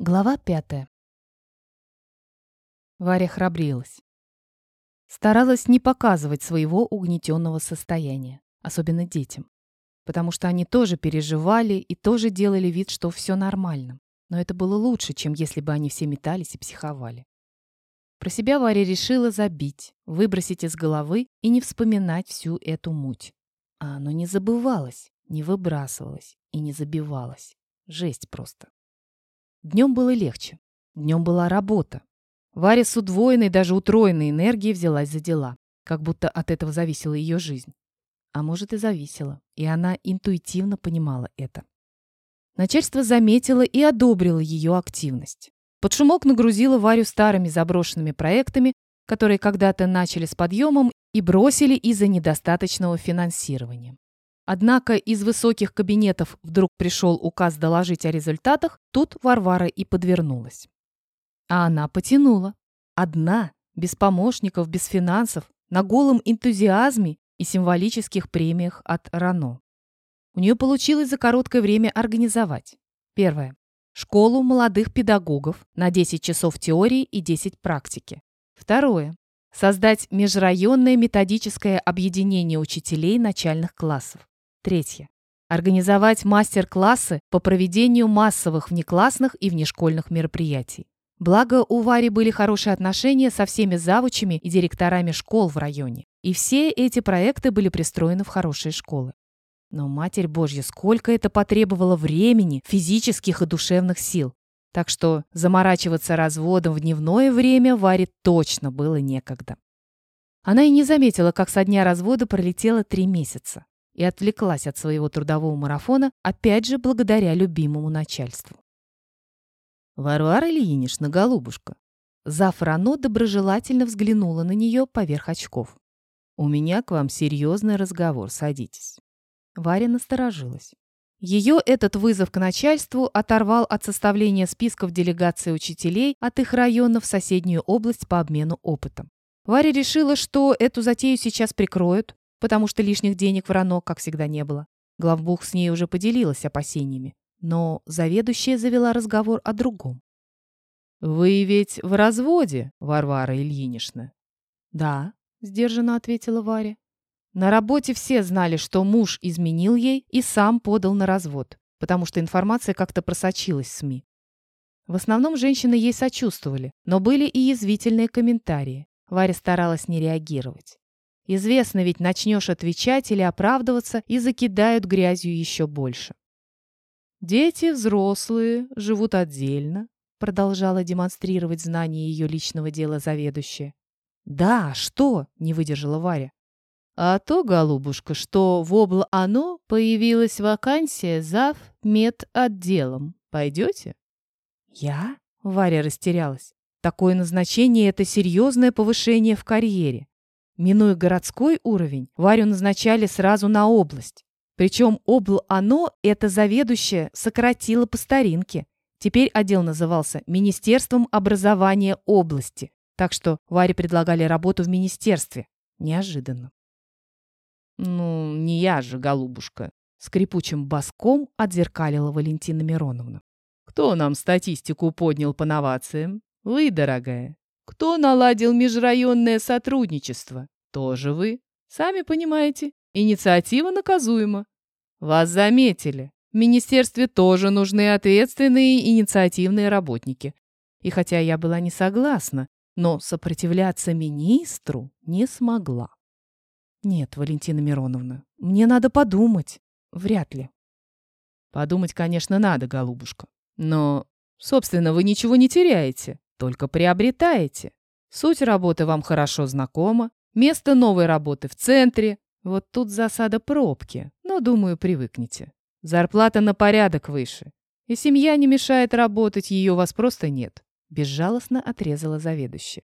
Глава пятая. Варя храбрилась. Старалась не показывать своего угнетенного состояния, особенно детям, потому что они тоже переживали и тоже делали вид, что все нормально. Но это было лучше, чем если бы они все метались и психовали. Про себя Варя решила забить, выбросить из головы и не вспоминать всю эту муть. А оно не забывалось, не выбрасывалось и не забивалось. Жесть просто. Днем было легче. Днем была работа. Варя с удвоенной, даже утроенной энергией взялась за дела, как будто от этого зависела ее жизнь. А может и зависела, и она интуитивно понимала это. Начальство заметило и одобрило ее активность. Под шумок нагрузило Варю старыми заброшенными проектами, которые когда-то начали с подъемом и бросили из-за недостаточного финансирования. Однако из высоких кабинетов вдруг пришел указ доложить о результатах, тут Варвара и подвернулась. А она потянула. Одна, без помощников, без финансов, на голом энтузиазме и символических премиях от РАНО. У нее получилось за короткое время организовать. Первое. Школу молодых педагогов на 10 часов теории и 10 практики. Второе. Создать межрайонное методическое объединение учителей начальных классов. Третье. Организовать мастер-классы по проведению массовых внеклассных и внешкольных мероприятий. Благо, у Вари были хорошие отношения со всеми завучами и директорами школ в районе. И все эти проекты были пристроены в хорошие школы. Но, Матерь Божья, сколько это потребовало времени, физических и душевных сил. Так что заморачиваться разводом в дневное время Варе точно было некогда. Она и не заметила, как со дня развода пролетело три месяца и отвлеклась от своего трудового марафона, опять же благодаря любимому начальству. «Варвара Ильинична, голубушка!» Зав. Рано доброжелательно взглянула на нее поверх очков. «У меня к вам серьезный разговор, садитесь». Варя насторожилась. Ее этот вызов к начальству оторвал от составления списков делегации учителей от их района в соседнюю область по обмену опытом. Варя решила, что эту затею сейчас прикроют, потому что лишних денег в РАНО, как всегда, не было. Главбух с ней уже поделилась опасениями, но заведующая завела разговор о другом. «Вы ведь в разводе, Варвара Ильинична?» «Да», — сдержанно ответила Варя. На работе все знали, что муж изменил ей и сам подал на развод, потому что информация как-то просочилась в СМИ. В основном женщины ей сочувствовали, но были и язвительные комментарии. Варя старалась не реагировать. Известно ведь, начнешь отвечать или оправдываться и закидают грязью еще больше. Дети взрослые, живут отдельно, продолжала демонстрировать знание ее личного дела заведующая. «Да, что?» — не выдержала Варя. «А то, голубушка, что в обл-оно появилась вакансия зав. медотделом. Пойдете?» «Я?» — Варя растерялась. «Такое назначение — это серьезное повышение в карьере. Минуя городской уровень, Варю назначали сразу на область. Причем обл-оно это заведующее сократило по старинке. Теперь отдел назывался Министерством образования области. Так что Варе предлагали работу в министерстве. Неожиданно. «Ну, не я же, голубушка», — скрипучим боском отзеркалила Валентина Мироновна. «Кто нам статистику поднял по новациям? Вы, дорогая. Кто наладил межрайонное сотрудничество? Тоже вы. Сами понимаете, инициатива наказуема. Вас заметили. В министерстве тоже нужны ответственные инициативные работники. И хотя я была не согласна, но сопротивляться министру не смогла. Нет, Валентина Мироновна, мне надо подумать. Вряд ли. Подумать, конечно, надо, голубушка. Но, собственно, вы ничего не теряете только приобретаете. Суть работы вам хорошо знакома, место новой работы в центре. Вот тут засада пробки, но, думаю, привыкнете. Зарплата на порядок выше. И семья не мешает работать, ее у вас просто нет. Безжалостно отрезала заведующая.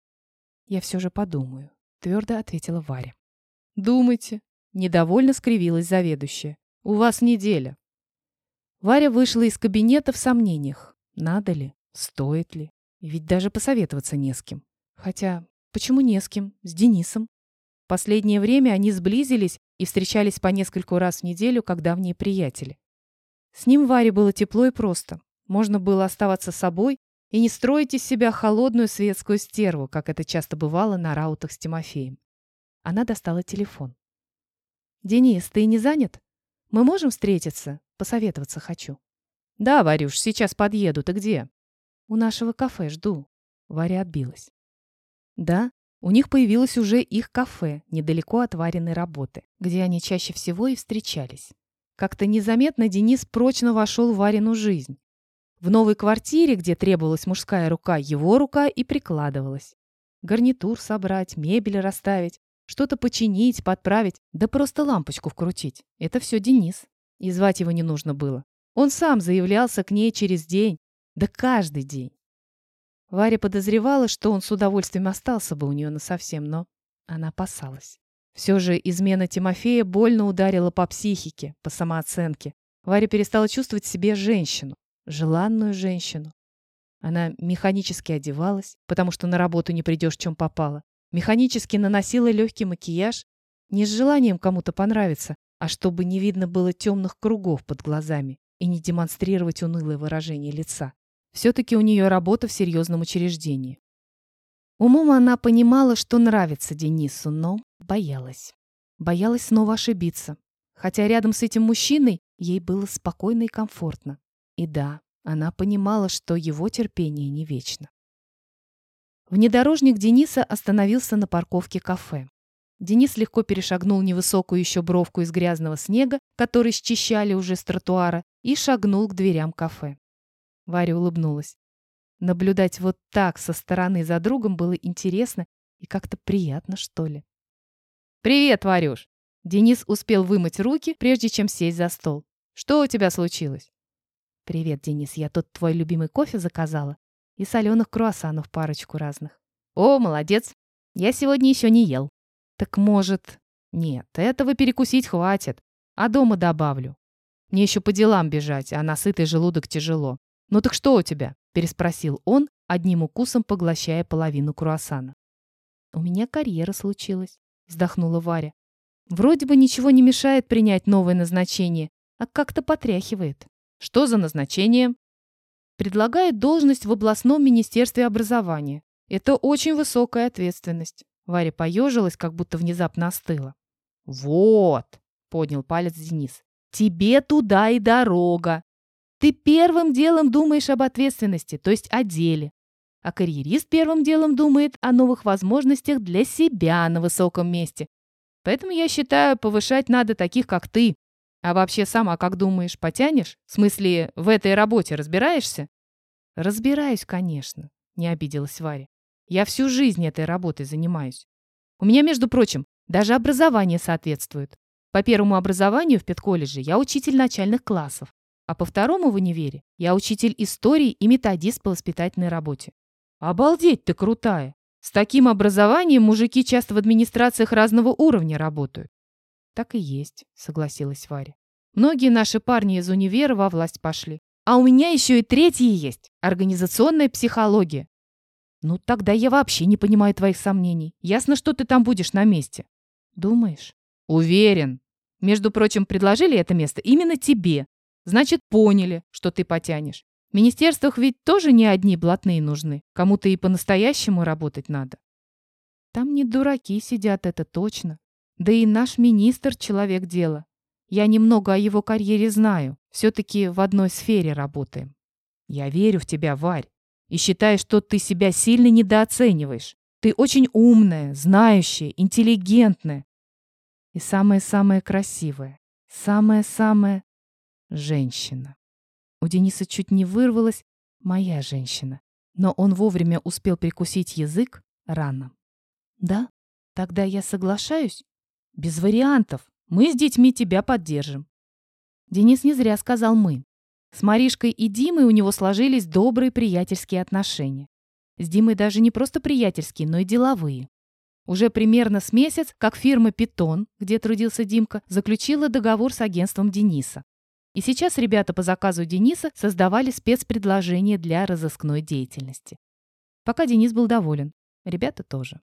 Я все же подумаю, твердо ответила Варя. Думайте. Недовольно скривилась заведующая. У вас неделя. Варя вышла из кабинета в сомнениях. Надо ли? Стоит ли? Ведь даже посоветоваться не с кем. Хотя, почему не с кем? С Денисом. Последнее время они сблизились и встречались по нескольку раз в неделю, как давние приятели. С ним Варе было тепло и просто. Можно было оставаться собой и не строить из себя холодную светскую стерву, как это часто бывало на раутах с Тимофеем. Она достала телефон. «Денис, ты не занят? Мы можем встретиться? Посоветоваться хочу». «Да, Варюш, сейчас подъеду. Ты где?» «У нашего кафе жду». Варя отбилась. Да, у них появилось уже их кафе, недалеко от Вариной работы, где они чаще всего и встречались. Как-то незаметно Денис прочно вошел в Варину жизнь. В новой квартире, где требовалась мужская рука, его рука и прикладывалась. Гарнитур собрать, мебель расставить, что-то починить, подправить, да просто лампочку вкрутить. Это все Денис. И звать его не нужно было. Он сам заявлялся к ней через день, да каждый день. Варя подозревала, что он с удовольствием остался бы у нее насовсем, но она опасалась. Все же измена Тимофея больно ударила по психике, по самооценке. Варя перестала чувствовать себе женщину, желанную женщину. Она механически одевалась, потому что на работу не придешь, чем попало. Механически наносила легкий макияж, не с желанием кому-то понравиться, а чтобы не видно было темных кругов под глазами и не демонстрировать унылое выражение лица. Все-таки у нее работа в серьезном учреждении. Умом она понимала, что нравится Денису, но боялась. Боялась снова ошибиться. Хотя рядом с этим мужчиной ей было спокойно и комфортно. И да, она понимала, что его терпение не вечно. Внедорожник Дениса остановился на парковке кафе. Денис легко перешагнул невысокую еще бровку из грязного снега, который счищали уже с тротуара, и шагнул к дверям кафе. Варя улыбнулась. Наблюдать вот так со стороны за другом было интересно и как-то приятно, что ли. «Привет, Варюш!» Денис успел вымыть руки, прежде чем сесть за стол. «Что у тебя случилось?» «Привет, Денис, я тут твой любимый кофе заказала и соленых круассанов парочку разных». «О, молодец! Я сегодня еще не ел». «Так может...» «Нет, этого перекусить хватит, а дома добавлю. Мне еще по делам бежать, а на сытый желудок тяжело. «Ну так что у тебя?» – переспросил он, одним укусом поглощая половину круассана. «У меня карьера случилась», – вздохнула Варя. «Вроде бы ничего не мешает принять новое назначение, а как-то потряхивает». «Что за назначение?» «Предлагает должность в областном министерстве образования. Это очень высокая ответственность». Варя поежилась, как будто внезапно остыла. «Вот!» — поднял палец Денис. «Тебе туда и дорога. Ты первым делом думаешь об ответственности, то есть о деле. А карьерист первым делом думает о новых возможностях для себя на высоком месте. Поэтому я считаю, повышать надо таких, как ты. А вообще сама как думаешь, потянешь? В смысле, в этой работе разбираешься? Разбираюсь, конечно, не обиделась Варя. Я всю жизнь этой работой занимаюсь. У меня, между прочим, даже образование соответствует. По первому образованию в педколледже я учитель начальных классов. А по второму в универе я учитель истории и методист по воспитательной работе. Обалдеть ты крутая! С таким образованием мужики часто в администрациях разного уровня работают. Так и есть, согласилась Варя. Многие наши парни из универа во власть пошли. А у меня еще и третье есть – организационная психология. Ну, тогда я вообще не понимаю твоих сомнений. Ясно, что ты там будешь на месте. Думаешь? Уверен. Между прочим, предложили это место именно тебе, Значит, поняли, что ты потянешь. В министерствах ведь тоже не одни блатные нужны. Кому-то и по-настоящему работать надо. Там не дураки сидят, это точно. Да и наш министр — человек дела. Я немного о его карьере знаю. Все-таки в одной сфере работаем. Я верю в тебя, Варь. И считаю, что ты себя сильно недооцениваешь. Ты очень умная, знающая, интеллигентная. И самое-самое красивое. Самое-самое Женщина. У Дениса чуть не вырвалась «моя женщина», но он вовремя успел прикусить язык рано. «Да, тогда я соглашаюсь. Без вариантов. Мы с детьми тебя поддержим». Денис не зря сказал «мы». С Маришкой и Димой у него сложились добрые приятельские отношения. С Димой даже не просто приятельские, но и деловые. Уже примерно с месяц, как фирма «Питон», где трудился Димка, заключила договор с агентством Дениса. И сейчас ребята по заказу Дениса создавали спецпредложение для разыскной деятельности. Пока Денис был доволен, ребята тоже.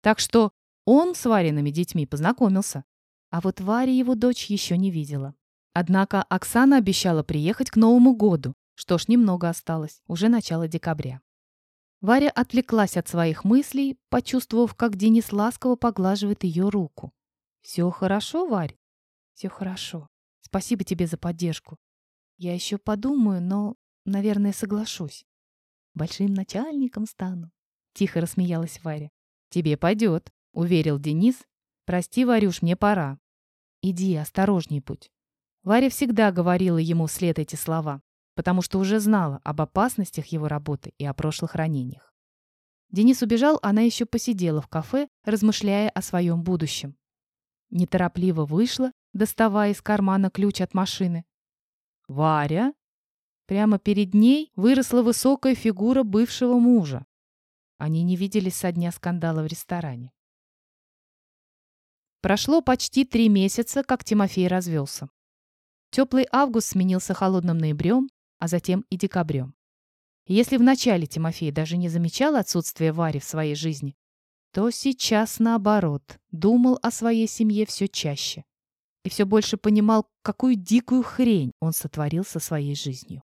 Так что он с Вариными детьми познакомился. А вот Варя его дочь еще не видела. Однако Оксана обещала приехать к Новому году, Что ж, немного осталось, уже начало декабря. Варя отвлеклась от своих мыслей, почувствовав, как Денис ласково поглаживает ее руку. «Все хорошо, Варь?» «Все хорошо. Спасибо тебе за поддержку. Я еще подумаю, но, наверное, соглашусь. Большим начальником стану». Тихо рассмеялась Варя. «Тебе пойдет», — уверил Денис. «Прости, Варюш, мне пора». «Иди, осторожней будь». Варя всегда говорила ему вслед эти слова потому что уже знала об опасностях его работы и о прошлых ранениях. Денис убежал, она еще посидела в кафе, размышляя о своем будущем. Неторопливо вышла, доставая из кармана ключ от машины. «Варя?» Прямо перед ней выросла высокая фигура бывшего мужа. Они не виделись со дня скандала в ресторане. Прошло почти три месяца, как Тимофей развелся. Теплый август сменился холодным ноябрем, а затем и декабрем. Если вначале Тимофей даже не замечал отсутствия Вари в своей жизни, то сейчас, наоборот, думал о своей семье все чаще и все больше понимал, какую дикую хрень он сотворил со своей жизнью.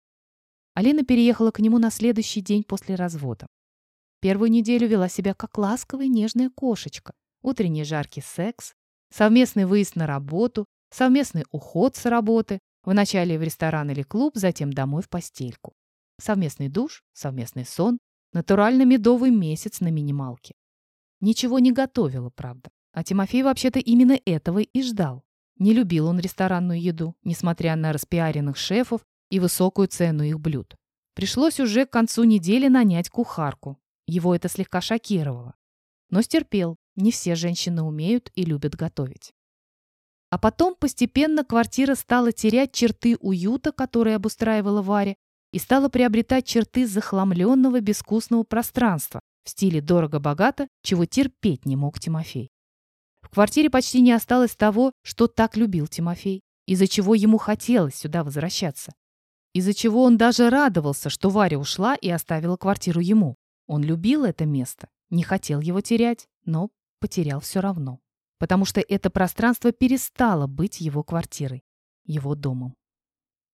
Алина переехала к нему на следующий день после развода. Первую неделю вела себя как ласковая нежная кошечка. Утренний жаркий секс, совместный выезд на работу, совместный уход с работы, Вначале в ресторан или клуб, затем домой в постельку. Совместный душ, совместный сон, натурально медовый месяц на минималке. Ничего не готовила, правда. А Тимофей вообще-то именно этого и ждал. Не любил он ресторанную еду, несмотря на распиаренных шефов и высокую цену их блюд. Пришлось уже к концу недели нанять кухарку. Его это слегка шокировало. Но стерпел. Не все женщины умеют и любят готовить. А потом постепенно квартира стала терять черты уюта, которые обустраивала Варя, и стала приобретать черты захламленного безвкусного пространства в стиле дорого-богато, чего терпеть не мог Тимофей. Квартире почти не осталось того, что так любил Тимофей, из-за чего ему хотелось сюда возвращаться. Из-за чего он даже радовался, что Варя ушла и оставила квартиру ему. Он любил это место, не хотел его терять, но потерял все равно потому что это пространство перестало быть его квартирой, его домом.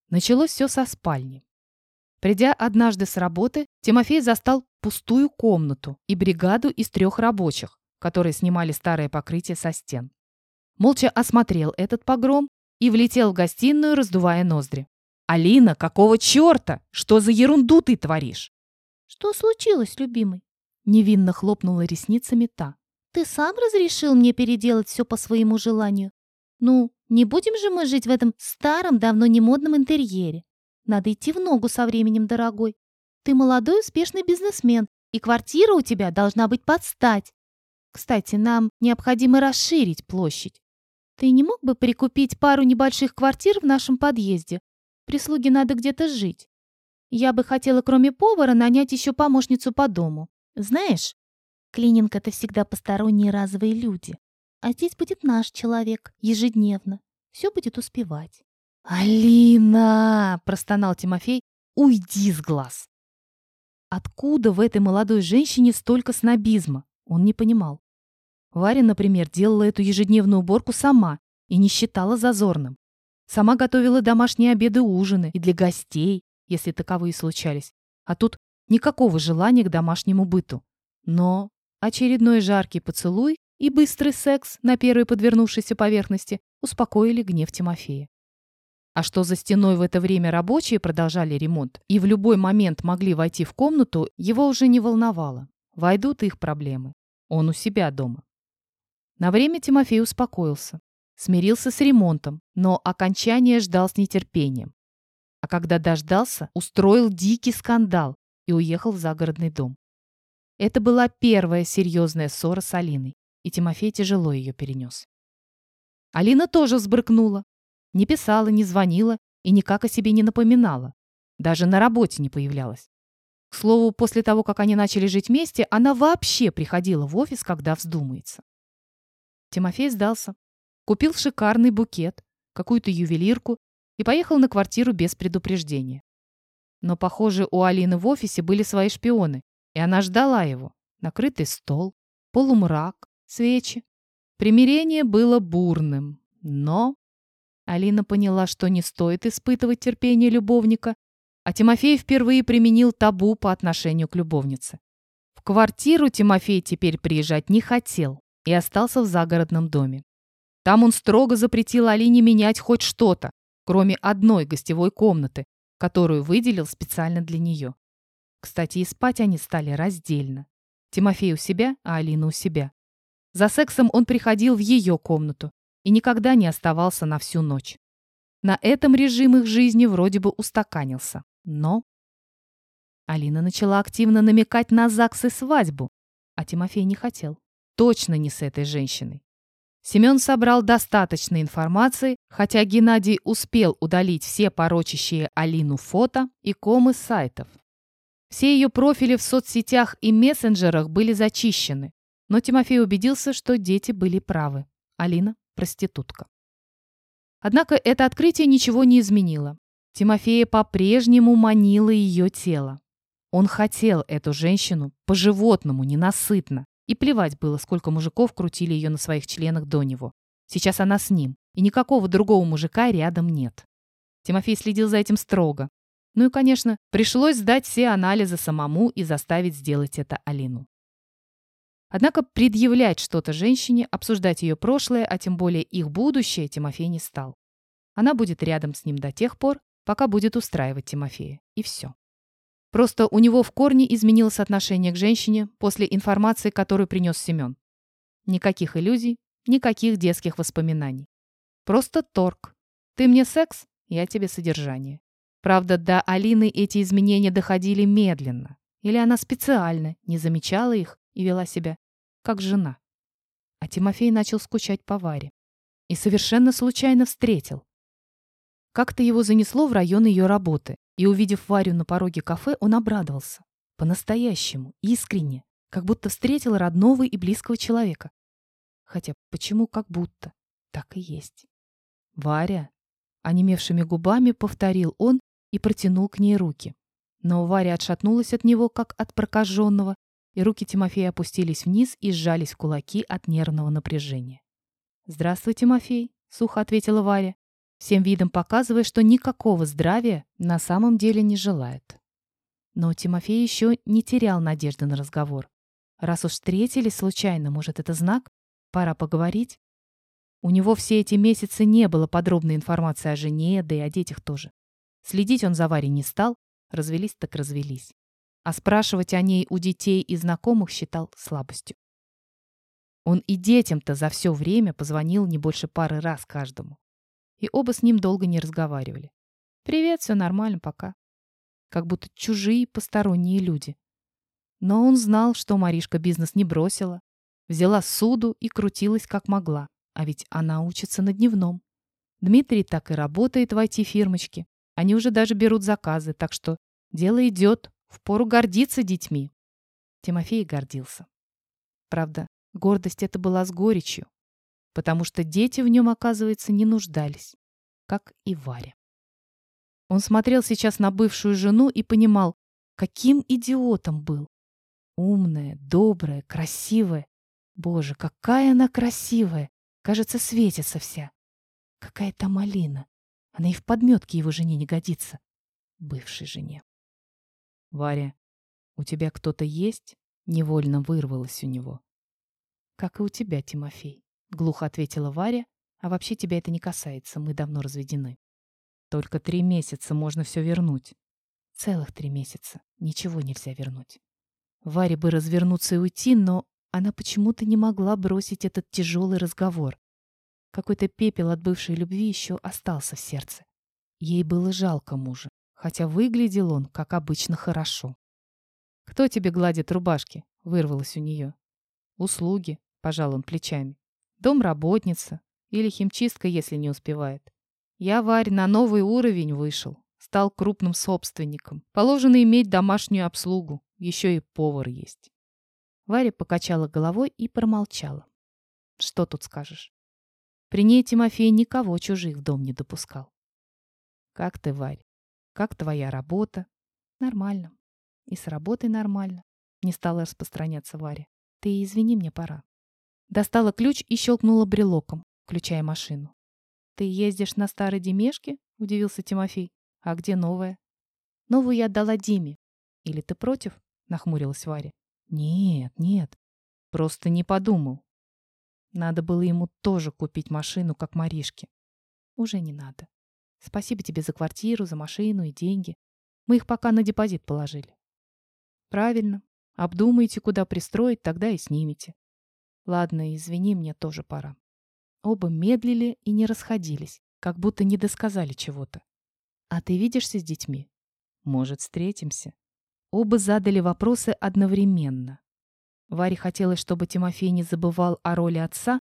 Началось все со спальни. Придя однажды с работы, Тимофей застал пустую комнату и бригаду из трех рабочих, которые снимали старое покрытие со стен. Молча осмотрел этот погром и влетел в гостиную, раздувая ноздри. «Алина, какого черта? Что за ерунду ты творишь?» «Что случилось, любимый?» Невинно хлопнула ресницами та. Ты сам разрешил мне переделать все по своему желанию? Ну, не будем же мы жить в этом старом, давно не модном интерьере. Надо идти в ногу со временем, дорогой. Ты молодой, успешный бизнесмен, и квартира у тебя должна быть под стать. Кстати, нам необходимо расширить площадь. Ты не мог бы прикупить пару небольших квартир в нашем подъезде? Прислуге надо где-то жить. Я бы хотела, кроме повара, нанять еще помощницу по дому. Знаешь, Клининг — это всегда посторонние разовые люди. А здесь будет наш человек, ежедневно. Все будет успевать. «Алина!» — простонал Тимофей. «Уйди с глаз!» Откуда в этой молодой женщине столько снобизма? Он не понимал. Варя, например, делала эту ежедневную уборку сама и не считала зазорным. Сама готовила домашние обеды ужины и для гостей, если таковые случались. А тут никакого желания к домашнему быту. Но Очередной жаркий поцелуй и быстрый секс на первой подвернувшейся поверхности успокоили гнев Тимофея. А что за стеной в это время рабочие продолжали ремонт и в любой момент могли войти в комнату, его уже не волновало. Войдут их проблемы. Он у себя дома. На время Тимофей успокоился. Смирился с ремонтом, но окончание ждал с нетерпением. А когда дождался, устроил дикий скандал и уехал в загородный дом. Это была первая серьезная ссора с Алиной, и Тимофей тяжело ее перенес. Алина тоже взбрыкнула. Не писала, не звонила и никак о себе не напоминала. Даже на работе не появлялась. К слову, после того, как они начали жить вместе, она вообще приходила в офис, когда вздумается. Тимофей сдался. Купил шикарный букет, какую-то ювелирку и поехал на квартиру без предупреждения. Но, похоже, у Алины в офисе были свои шпионы, и она ждала его. Накрытый стол, полумрак, свечи. Примирение было бурным, но... Алина поняла, что не стоит испытывать терпение любовника, А Тимофей впервые применил табу по отношению к любовнице. В квартиру Тимофей теперь приезжать не хотел и остался в загородном доме. Там он строго запретил Алине менять хоть что-то, кроме одной гостевой комнаты, которую выделил специально для нее. Кстати, и спать они стали раздельно. Тимофей у себя, а Алина у себя. За сексом он приходил в ее комнату и никогда не оставался на всю ночь. На этом режим их жизни вроде бы устаканился. Но... Алина начала активно намекать на ЗАГС и свадьбу, а Тимофей не хотел. Точно не с этой женщиной. Семен собрал достаточно информации, хотя Геннадий успел удалить все порочащие Алину фото и комы сайтов. Все ее профили в соцсетях и мессенджерах были зачищены, но Тимофей убедился, что дети были правы. Алина – проститутка. Однако это открытие ничего не изменило. Тимофея по-прежнему манило ее тело. Он хотел эту женщину по-животному, ненасытно. И плевать было, сколько мужиков крутили ее на своих членах до него. Сейчас она с ним, и никакого другого мужика рядом нет. Тимофей следил за этим строго. Ну и, конечно, пришлось сдать все анализы самому и заставить сделать это Алину. Однако предъявлять что-то женщине, обсуждать ее прошлое, а тем более их будущее, Тимофей не стал. Она будет рядом с ним до тех пор, пока будет устраивать Тимофея. И все. Просто у него в корне изменилось отношение к женщине после информации, которую принес Семен. Никаких иллюзий, никаких детских воспоминаний. Просто торг. Ты мне секс, я тебе содержание. Правда, до Алины эти изменения доходили медленно. Или она специально не замечала их и вела себя как жена. А Тимофей начал скучать по Варе. И совершенно случайно встретил. Как-то его занесло в район ее работы, и, увидев Варю на пороге кафе, он обрадовался. По-настоящему, искренне, как будто встретил родного и близкого человека. Хотя почему как будто? Так и есть. «Варя!» Онемевшими губами повторил он и протянул к ней руки. Но Варя отшатнулась от него, как от прокаженного, и руки Тимофея опустились вниз и сжались в кулаки от нервного напряжения. «Здравствуй, Тимофей», — сухо ответила Варя всем видом показывая, что никакого здравия на самом деле не желает. Но Тимофей еще не терял надежды на разговор. Раз уж встретились случайно, может, это знак? Пора поговорить? У него все эти месяцы не было подробной информации о жене, да и о детях тоже. Следить он за Варей не стал, развелись так развелись. А спрашивать о ней у детей и знакомых считал слабостью. Он и детям-то за все время позвонил не больше пары раз каждому и оба с ним долго не разговаривали. «Привет, все нормально пока». Как будто чужие посторонние люди. Но он знал, что Маришка бизнес не бросила. Взяла суду и крутилась как могла. А ведь она учится на дневном. Дмитрий так и работает в IT-фирмочке. Они уже даже берут заказы, так что дело идет. Впору гордиться детьми. Тимофей гордился. Правда, гордость эта была с горечью потому что дети в нем, оказывается, не нуждались, как и Варя. Он смотрел сейчас на бывшую жену и понимал, каким идиотом был. Умная, добрая, красивая. Боже, какая она красивая! Кажется, светится вся. Какая то малина. Она и в подметке его жене не годится. Бывшей жене. Варя, у тебя кто-то есть? Невольно вырвалось у него. Как и у тебя, Тимофей. — глухо ответила Варя. «А вообще тебя это не касается, мы давно разведены». «Только три месяца можно все вернуть». «Целых три месяца. Ничего нельзя вернуть». Варе бы развернуться и уйти, но она почему-то не могла бросить этот тяжелый разговор. Какой-то пепел от бывшей любви еще остался в сердце. Ей было жалко мужа, хотя выглядел он, как обычно, хорошо. «Кто тебе гладит рубашки?» — вырвалось у нее. «Услуги», — пожал он плечами домработница или химчистка, если не успевает. Я, Варь, на новый уровень вышел. Стал крупным собственником. Положено иметь домашнюю обслугу. Еще и повар есть. Варя покачала головой и промолчала. Что тут скажешь? При ней Тимофей никого чужих в дом не допускал. Как ты, Варь? Как твоя работа? Нормально. И с работой нормально. Не стала распространяться Варя. Ты извини, мне пора. Достала ключ и щелкнула брелоком, включая машину. «Ты ездишь на старой Демешке?» — удивился Тимофей. «А где новая?» Новую я отдала Диме. Или ты против? Нахмурилась Варя. Нет, нет. Просто не подумал. Надо было ему тоже купить машину, как Маришке. Уже не надо. Спасибо тебе за квартиру, за машину и деньги. Мы их пока на депозит положили. Правильно. Обдумайте, куда пристроить, тогда и снимете. Ладно, извини, мне тоже пора. Оба медлили и не расходились, как будто не досказали чего-то. А ты видишься с детьми? Может, встретимся? Оба задали вопросы одновременно. Варе хотелось, чтобы Тимофей не забывал о роли отца,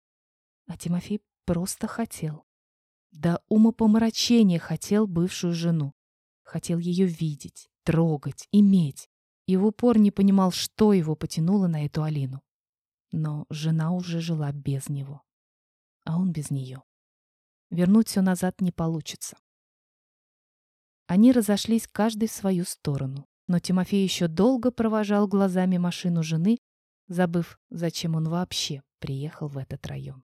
а Тимофей просто хотел. До умопомрачения хотел бывшую жену. Хотел ее видеть, трогать, иметь. И в упор не понимал, что его потянуло на эту Алину. Но жена уже жила без него. А он без нее. Вернуть все назад не получится. Они разошлись каждый в свою сторону. Но Тимофей еще долго провожал глазами машину жены, забыв, зачем он вообще приехал в этот район.